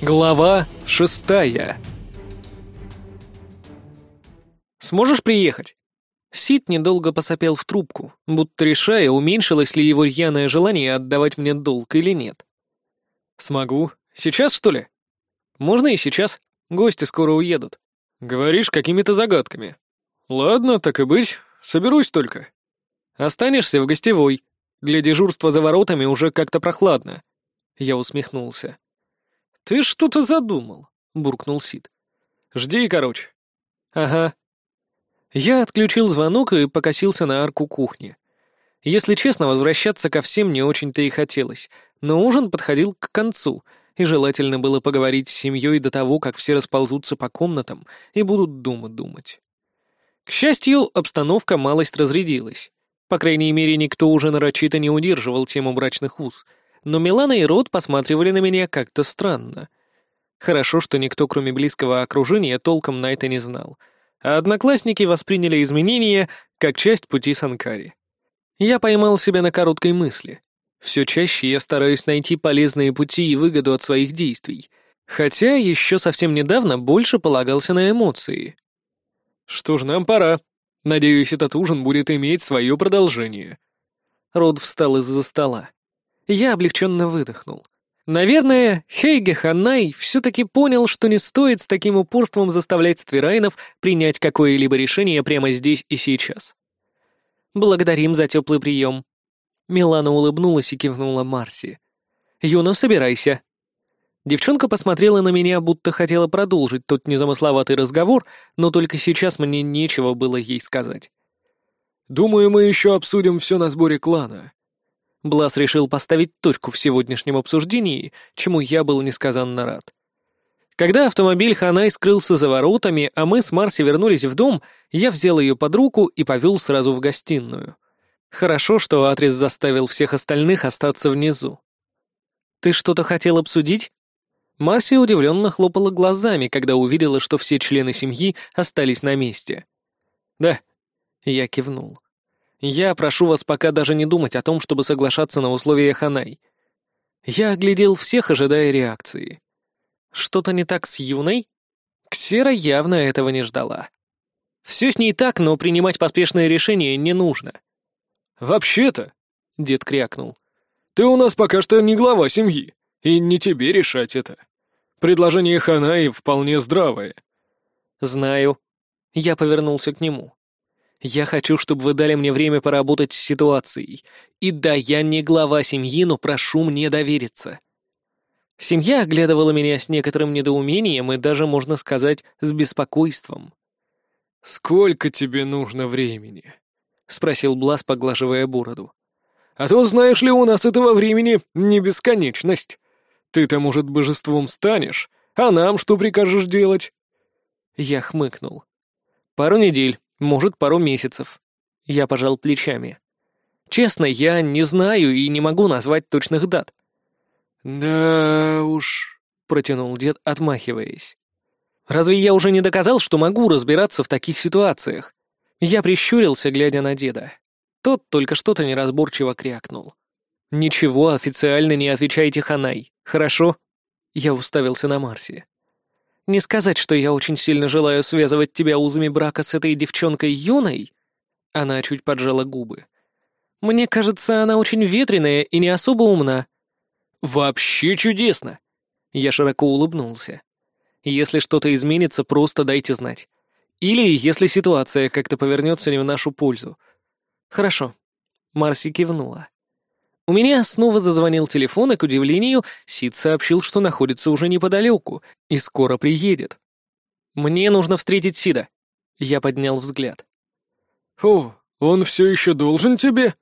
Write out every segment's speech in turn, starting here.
Глава шестая «Сможешь приехать?» Сид недолго посопел в трубку, будто решая, уменьшилось ли его рьяное желание отдавать мне долг или нет. «Смогу. Сейчас, что ли?» «Можно и сейчас. Гости скоро уедут». «Говоришь какими-то загадками». «Ладно, так и быть. Соберусь только». «Останешься в гостевой. Для дежурства за воротами уже как-то прохладно». Я усмехнулся. «Ты что-то задумал», — буркнул Сид. «Жди, короче». «Ага». Я отключил звонок и покосился на арку кухни. Если честно, возвращаться ко всем не очень-то и хотелось, но ужин подходил к концу, и желательно было поговорить с семьей до того, как все расползутся по комнатам и будут дома думать. К счастью, обстановка малость разрядилась. По крайней мере, никто уже нарочито не удерживал тему брачных уз — но Милана и Рот посматривали на меня как-то странно. Хорошо, что никто, кроме близкого окружения, толком на это не знал, а одноклассники восприняли изменения как часть пути Санкари. Я поймал себя на короткой мысли. Все чаще я стараюсь найти полезные пути и выгоду от своих действий, хотя еще совсем недавно больше полагался на эмоции. Что ж, нам пора. Надеюсь, этот ужин будет иметь свое продолжение. Род встал из-за стола. Я облегченно выдохнул. Наверное, Хейге Ханнай все-таки понял, что не стоит с таким упорством заставлять Ствирайнов принять какое-либо решение прямо здесь и сейчас. «Благодарим за теплый прием». Милана улыбнулась и кивнула Марси. «Юна, собирайся». Девчонка посмотрела на меня, будто хотела продолжить тот незамысловатый разговор, но только сейчас мне нечего было ей сказать. «Думаю, мы еще обсудим все на сборе клана», Блас решил поставить точку в сегодняшнем обсуждении, чему я был несказанно рад. Когда автомобиль Ханай скрылся за воротами, а мы с Марси вернулись в дом, я взял ее под руку и повел сразу в гостиную. Хорошо, что адрес заставил всех остальных остаться внизу. «Ты что-то хотел обсудить?» Марси удивленно хлопала глазами, когда увидела, что все члены семьи остались на месте. «Да», — я кивнул. Я прошу вас пока даже не думать о том, чтобы соглашаться на условия Ханай. Я оглядел всех, ожидая реакции. Что-то не так с Юной? Ксера явно этого не ждала. Все с ней так, но принимать поспешное решение не нужно. «Вообще-то», — дед крякнул, — «ты у нас пока что не глава семьи, и не тебе решать это. Предложение Ханаи вполне здравое». «Знаю». Я повернулся к нему. Я хочу, чтобы вы дали мне время поработать с ситуацией. И да, я не глава семьи, но прошу мне довериться». Семья оглядывала меня с некоторым недоумением и даже, можно сказать, с беспокойством. «Сколько тебе нужно времени?» — спросил Блас, поглаживая бороду. «А то, знаешь ли, у нас этого времени не бесконечность. Ты-то, может, божеством станешь, а нам что прикажешь делать?» Я хмыкнул. «Пару недель. Может, пару месяцев. Я пожал плечами. Честно, я не знаю и не могу назвать точных дат. «Да уж», — протянул дед, отмахиваясь. «Разве я уже не доказал, что могу разбираться в таких ситуациях?» Я прищурился, глядя на деда. Тот только что-то неразборчиво крякнул. «Ничего официально не отвечайте, Ханай, хорошо?» Я уставился на Марсе. Не сказать, что я очень сильно желаю связывать тебя узами брака с этой девчонкой юной. Она чуть поджала губы. Мне кажется, она очень ветреная и не особо умна. Вообще чудесно. Я широко улыбнулся. Если что-то изменится, просто дайте знать. Или если ситуация как-то повернется не в нашу пользу. Хорошо. Марси кивнула. У меня снова зазвонил телефон, и, к удивлению, Сид сообщил, что находится уже неподалеку и скоро приедет. «Мне нужно встретить Сида». Я поднял взгляд. «О, он все еще должен тебе?»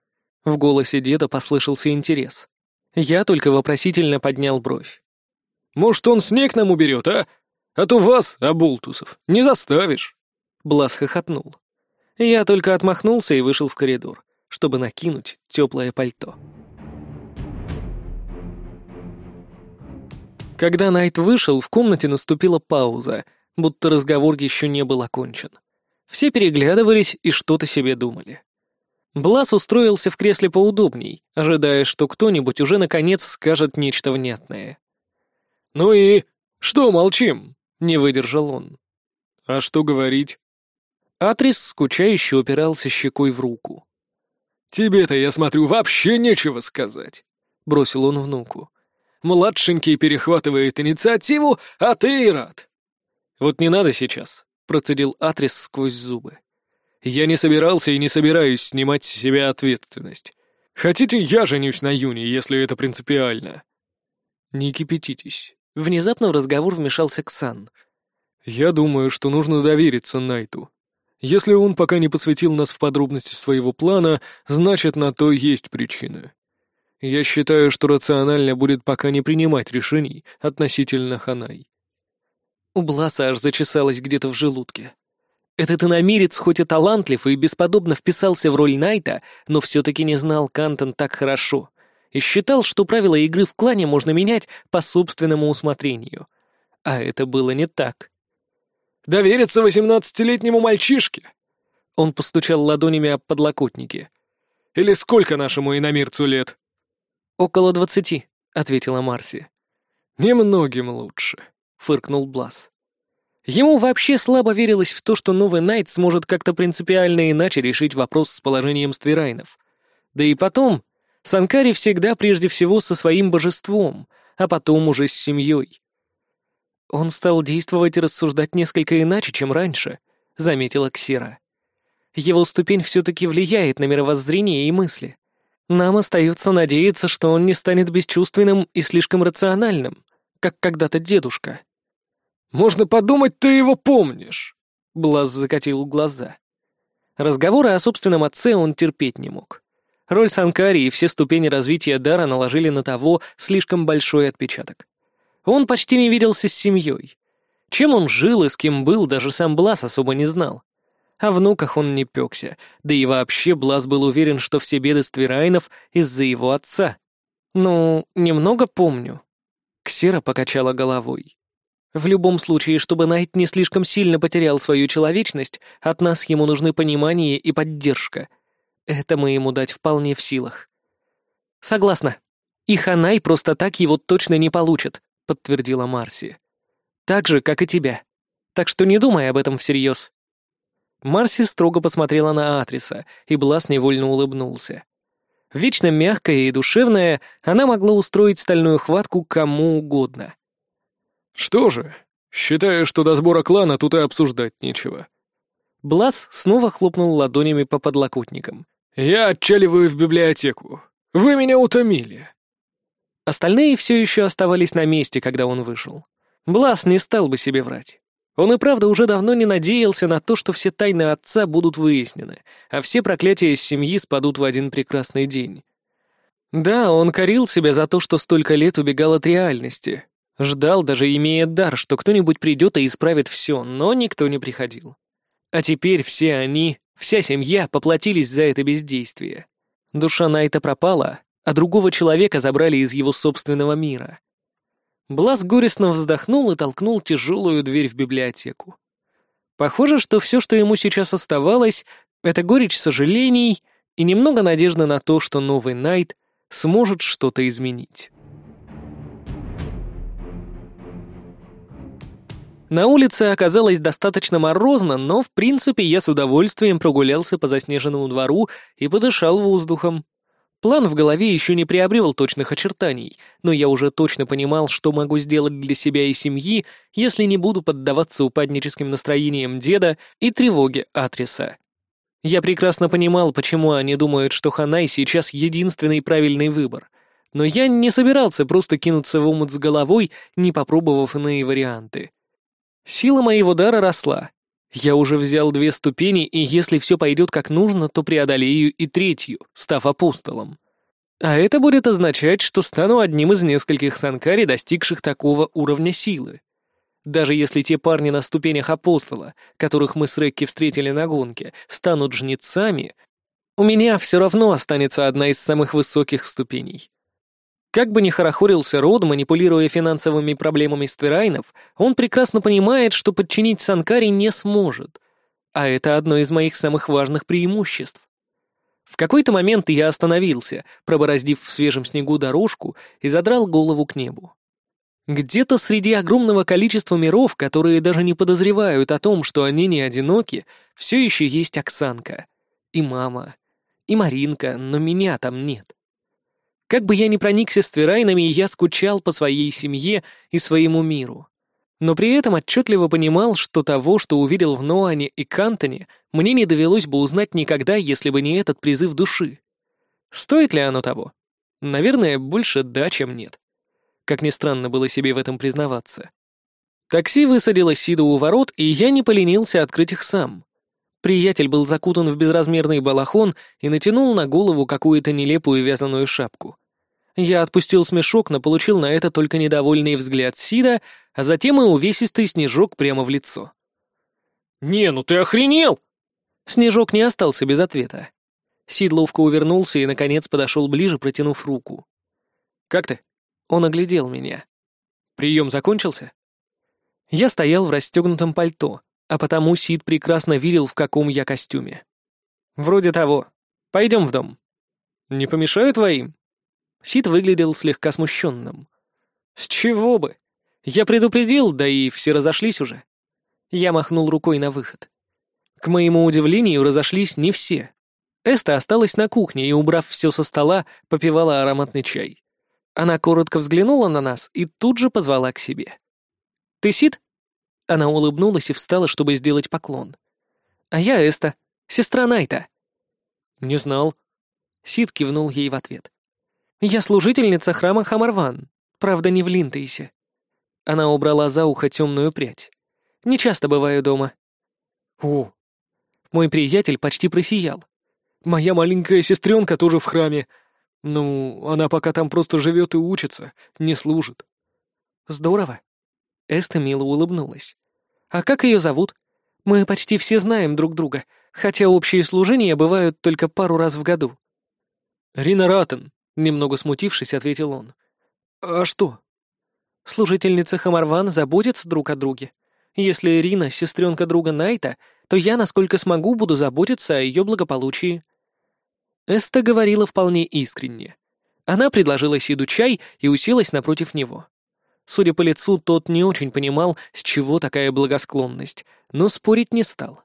В голосе деда послышался интерес. Я только вопросительно поднял бровь. «Может, он снег нам уберет, а? А то вас, обултусов, не заставишь!» Блас хохотнул. Я только отмахнулся и вышел в коридор, чтобы накинуть теплое пальто. Когда Найт вышел, в комнате наступила пауза, будто разговор еще не был окончен. Все переглядывались и что-то себе думали. Блас устроился в кресле поудобней, ожидая, что кто-нибудь уже наконец скажет нечто внятное. «Ну и?» «Что молчим?» — не выдержал он. «А что говорить?» Атрис скучающе упирался щекой в руку. «Тебе-то, я смотрю, вообще нечего сказать», — бросил он внуку. «Младшенький перехватывает инициативу, а ты и рад». «Вот не надо сейчас», — процедил Атрис сквозь зубы. «Я не собирался и не собираюсь снимать с себя ответственность. Хотите, я женюсь на Юне, если это принципиально?» «Не кипятитесь». Внезапно в разговор вмешался Ксан. «Я думаю, что нужно довериться Найту. Если он пока не посвятил нас в подробности своего плана, значит, на то есть причина. Я считаю, что рационально будет пока не принимать решений относительно Ханай. У Бласа аж зачесалось где-то в желудке. Этот иномирец хоть и талантлив и бесподобно вписался в роль Найта, но все-таки не знал Кантон так хорошо и считал, что правила игры в клане можно менять по собственному усмотрению. А это было не так. Довериться восемнадцатилетнему мальчишке?» Он постучал ладонями об подлокотники. «Или сколько нашему иномирцу лет?» «Около двадцати», — ответила Марси. «Немногим лучше», — фыркнул Блас. Ему вообще слабо верилось в то, что новый Найт сможет как-то принципиально иначе решить вопрос с положением Ствирайнов. Да и потом, Санкари всегда прежде всего со своим божеством, а потом уже с семьей. «Он стал действовать и рассуждать несколько иначе, чем раньше», — заметила Ксира. «Его ступень все-таки влияет на мировоззрение и мысли. Нам остается надеяться, что он не станет бесчувственным и слишком рациональным, как когда-то дедушка». «Можно подумать, ты его помнишь!» — Блаз закатил глаза. Разговоры о собственном отце он терпеть не мог. Роль Санкари и все ступени развития дара наложили на того слишком большой отпечаток. Он почти не виделся с семьей. Чем он жил и с кем был, даже сам Блас особо не знал. О внуках он не пекся, да и вообще Блас был уверен, что все беды Ствирайнов из-за его отца. Ну, немного помню. Ксера покачала головой. В любом случае, чтобы Найт не слишком сильно потерял свою человечность, от нас ему нужны понимание и поддержка. Это мы ему дать вполне в силах. Согласна. И Ханай просто так его точно не получит. — подтвердила Марси. «Так же, как и тебя. Так что не думай об этом всерьез». Марси строго посмотрела на Атриса, и Блас невольно улыбнулся. Вечно мягкая и душевная, она могла устроить стальную хватку кому угодно. «Что же, считаю, что до сбора клана тут и обсуждать нечего». Блас снова хлопнул ладонями по подлокотникам. «Я отчаливаю в библиотеку. Вы меня утомили». Остальные все еще оставались на месте, когда он вышел. Блас не стал бы себе врать. Он и правда уже давно не надеялся на то, что все тайны отца будут выяснены, а все проклятия семьи спадут в один прекрасный день. Да, он корил себя за то, что столько лет убегал от реальности. Ждал, даже имея дар, что кто-нибудь придет и исправит все, но никто не приходил. А теперь все они, вся семья поплатились за это бездействие. Душа Найта пропала, а другого человека забрали из его собственного мира. Блас горестно вздохнул и толкнул тяжелую дверь в библиотеку. Похоже, что все, что ему сейчас оставалось, это горечь сожалений и немного надежды на то, что новый Найт сможет что-то изменить. На улице оказалось достаточно морозно, но, в принципе, я с удовольствием прогулялся по заснеженному двору и подышал воздухом. План в голове еще не приобрел точных очертаний, но я уже точно понимал, что могу сделать для себя и семьи, если не буду поддаваться упадническим настроениям деда и тревоге Атриса. Я прекрасно понимал, почему они думают, что Ханай сейчас единственный правильный выбор, но я не собирался просто кинуться в омут с головой, не попробовав иные варианты. Сила моего дара росла, я уже взял две ступени, и если все пойдет как нужно, то преодолею и третью, став апостолом. А это будет означать, что стану одним из нескольких санкари, достигших такого уровня силы. Даже если те парни на ступенях апостола, которых мы с Рекки встретили на гонке, станут жнецами, у меня все равно останется одна из самых высоких ступеней. Как бы ни хорохорился Род, манипулируя финансовыми проблемами Стверайнов, он прекрасно понимает, что подчинить Санкари не сможет. А это одно из моих самых важных преимуществ. В какой-то момент я остановился, пробороздив в свежем снегу дорожку и задрал голову к небу. Где-то среди огромного количества миров, которые даже не подозревают о том, что они не одиноки, все еще есть Оксанка. И мама. И Маринка, но меня там нет. Как бы я ни проникся с Твирайнами, я скучал по своей семье и своему миру. Но при этом отчетливо понимал, что того, что увидел в Ноане и Кантоне, мне не довелось бы узнать никогда, если бы не этот призыв души. Стоит ли оно того? Наверное, больше да, чем нет. Как ни странно было себе в этом признаваться. Такси высадило Сиду у ворот, и я не поленился открыть их сам. Приятель был закутан в безразмерный балахон и натянул на голову какую-то нелепую вязаную шапку. Я отпустил смешок, но получил на это только недовольный взгляд Сида, а затем и увесистый снежок прямо в лицо. «Не, ну ты охренел!» Снежок не остался без ответа. Сид ловко увернулся и, наконец, подошел ближе, протянув руку. «Как ты?» Он оглядел меня. «Прием закончился?» Я стоял в расстегнутом пальто, а потому Сид прекрасно видел, в каком я костюме. «Вроде того. Пойдем в дом». «Не помешаю твоим?» Сид выглядел слегка смущенным. «С чего бы? Я предупредил, да и все разошлись уже». Я махнул рукой на выход. К моему удивлению, разошлись не все. Эста осталась на кухне и, убрав все со стола, попивала ароматный чай. Она коротко взглянула на нас и тут же позвала к себе. «Ты Сид?» Она улыбнулась и встала, чтобы сделать поклон. «А я Эста, сестра Найта». «Не знал». Сид кивнул ей в ответ. «Я служительница храма Хамарван, правда, не в Линтейсе». Она убрала за ухо темную прядь. «Не часто бываю дома». «О!» Мой приятель почти просиял. «Моя маленькая сестренка тоже в храме. Ну, она пока там просто живет и учится, не служит». «Здорово». Эста мило улыбнулась. «А как ее зовут? Мы почти все знаем друг друга, хотя общие служения бывают только пару раз в году». «Рина Ратен», — немного смутившись, ответил он. «А что?» Служительницы Хамарван заботятся друг о друге. Если Рина — сестренка друга Найта, то я, насколько смогу, буду заботиться о ее благополучии». Эста говорила вполне искренне. Она предложила Сиду чай и уселась напротив него. Судя по лицу, тот не очень понимал, с чего такая благосклонность, но спорить не стал.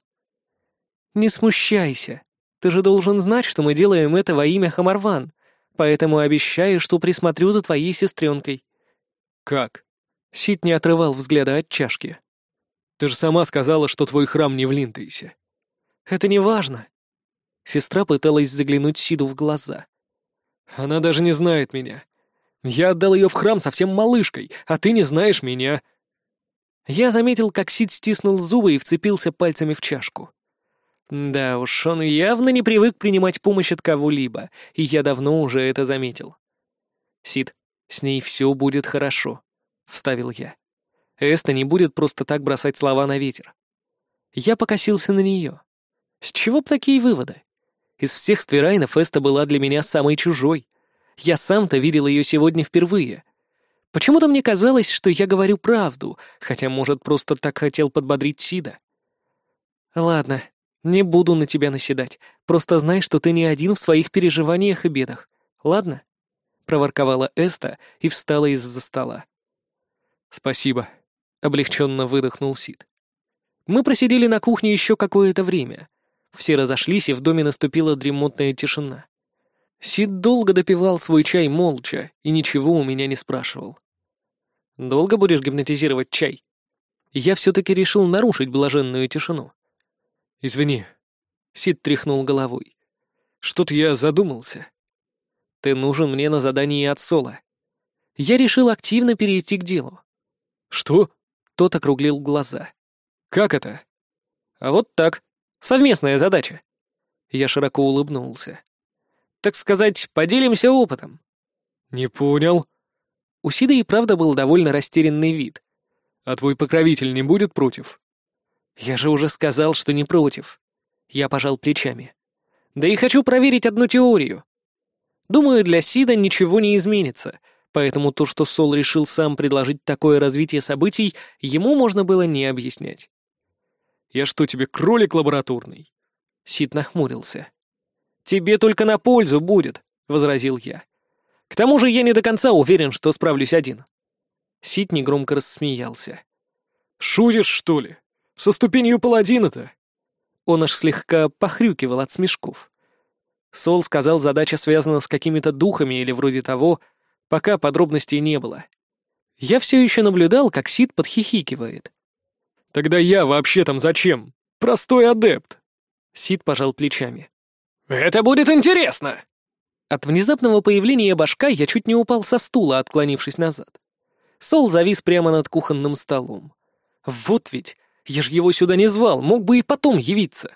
«Не смущайся. Ты же должен знать, что мы делаем это во имя Хамарван, поэтому обещаю, что присмотрю за твоей сестренкой». «Как?» Сид не отрывал взгляда от чашки. «Ты же сама сказала, что твой храм не в Линтейсе». «Это не важно». Сестра пыталась заглянуть Сиду в глаза. «Она даже не знает меня. Я отдал ее в храм совсем малышкой, а ты не знаешь меня». Я заметил, как Сид стиснул зубы и вцепился пальцами в чашку. Да уж, он явно не привык принимать помощь от кого-либо, и я давно уже это заметил. «Сид, с ней все будет хорошо», — вставил я. Эста не будет просто так бросать слова на ветер. Я покосился на нее. С чего б такие выводы? Из всех ствирайнов Эста была для меня самой чужой. Я сам-то видел ее сегодня впервые. Почему-то мне казалось, что я говорю правду, хотя, может, просто так хотел подбодрить Сида. Ладно, не буду на тебя наседать. Просто знай, что ты не один в своих переживаниях и бедах. Ладно? Проворковала Эста и встала из-за стола. Спасибо. Облегченно выдохнул Сид. Мы просидели на кухне еще какое-то время. Все разошлись, и в доме наступила дремотная тишина. Сид долго допивал свой чай молча и ничего у меня не спрашивал. «Долго будешь гипнотизировать чай?» Я все-таки решил нарушить блаженную тишину. «Извини», — Сид тряхнул головой. «Что-то я задумался». «Ты нужен мне на задании от Сола». Я решил активно перейти к делу. «Что?» — тот округлил глаза. «Как это?» «А вот так. Совместная задача». Я широко улыбнулся так сказать, поделимся опытом». «Не понял». У Сида и правда был довольно растерянный вид. «А твой покровитель не будет против?» «Я же уже сказал, что не против». Я пожал плечами. «Да и хочу проверить одну теорию. Думаю, для Сида ничего не изменится, поэтому то, что Сол решил сам предложить такое развитие событий, ему можно было не объяснять». «Я что, тебе кролик лабораторный?» Сид нахмурился. «Тебе только на пользу будет», — возразил я. «К тому же я не до конца уверен, что справлюсь один». Сид негромко рассмеялся. «Шутишь, что ли? Со ступенью паладина-то?» Он аж слегка похрюкивал от смешков. Сол сказал, задача связана с какими-то духами или вроде того, пока подробностей не было. Я все еще наблюдал, как Сид подхихикивает. «Тогда я вообще там зачем? Простой адепт!» Сид пожал плечами. «Это будет интересно!» От внезапного появления башка я чуть не упал со стула, отклонившись назад. Сол завис прямо над кухонным столом. Вот ведь, я ж его сюда не звал, мог бы и потом явиться.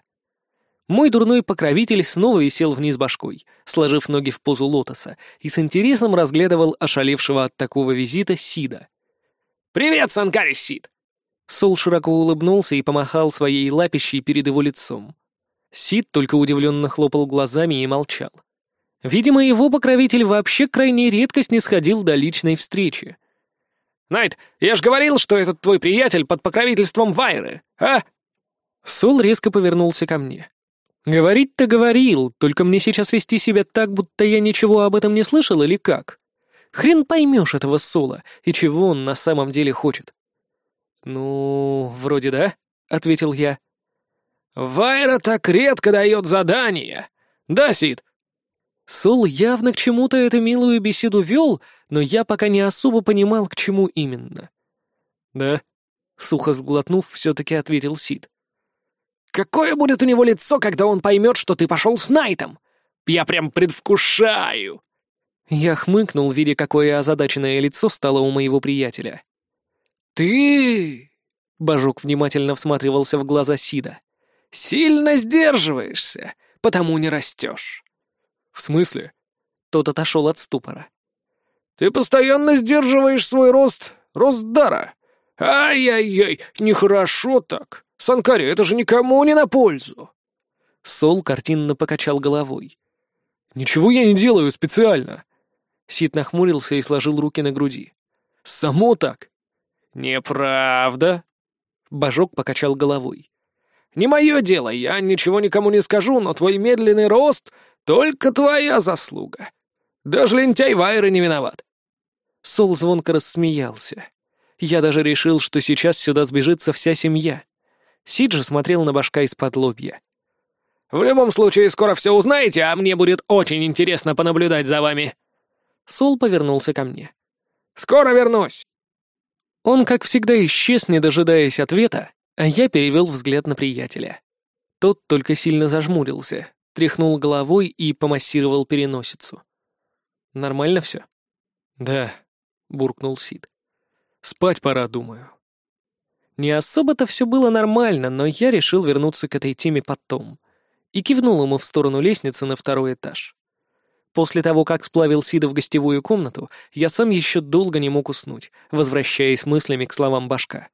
Мой дурной покровитель снова висел вниз башкой, сложив ноги в позу лотоса, и с интересом разглядывал ошалевшего от такого визита Сида. «Привет, Санкари Сид!» Сол широко улыбнулся и помахал своей лапищей перед его лицом. Сид только удивленно хлопал глазами и молчал. Видимо, его покровитель вообще крайне редко снисходил до личной встречи. «Найт, я ж говорил, что этот твой приятель под покровительством Вайры, а?» Сол резко повернулся ко мне. «Говорить-то говорил, только мне сейчас вести себя так, будто я ничего об этом не слышал или как? Хрен поймешь этого Сола и чего он на самом деле хочет». «Ну, вроде да», — ответил я. «Вайра так редко дает задания. Да, Сид?» Сол явно к чему-то эту милую беседу вел, но я пока не особо понимал, к чему именно. «Да», — сухо сглотнув, все-таки ответил Сид. «Какое будет у него лицо, когда он поймет, что ты пошел с Найтом? Я прям предвкушаю!» Я хмыкнул, видя, какое озадаченное лицо стало у моего приятеля. «Ты...» — Божок внимательно всматривался в глаза Сида. «Сильно сдерживаешься, потому не растешь». «В смысле?» Тот отошел от ступора. «Ты постоянно сдерживаешь свой рост, рост дара. Ай-яй-яй, нехорошо так. Санкари, это же никому не на пользу». Сол картинно покачал головой. «Ничего я не делаю специально». Сид нахмурился и сложил руки на груди. «Само так». «Неправда». Божок покачал головой. «Не мое дело, я ничего никому не скажу, но твой медленный рост только твоя заслуга. Даже лентяй Вайры не виноват. Сол звонко рассмеялся. Я даже решил, что сейчас сюда сбежится вся семья. Сиджи смотрел на башка из-под лобья. «В любом случае, скоро все узнаете, а мне будет очень интересно понаблюдать за вами». Сол повернулся ко мне. «Скоро вернусь!» Он, как всегда, исчез, не дожидаясь ответа, а я перевел взгляд на приятеля. Тот только сильно зажмурился, тряхнул головой и помассировал переносицу. «Нормально все?» «Да», — буркнул Сид. «Спать пора, думаю». Не особо-то все было нормально, но я решил вернуться к этой теме потом. И кивнул ему в сторону лестницы на второй этаж. После того, как сплавил Сида в гостевую комнату, я сам еще долго не мог уснуть, возвращаясь мыслями к словам башка.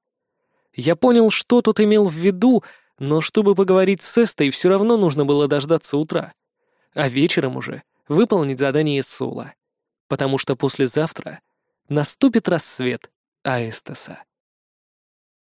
Я понял, что тут имел в виду, но чтобы поговорить с Эстой, все равно нужно было дождаться утра. А вечером уже выполнить задание Сола. Потому что послезавтра наступит рассвет Аэстаса.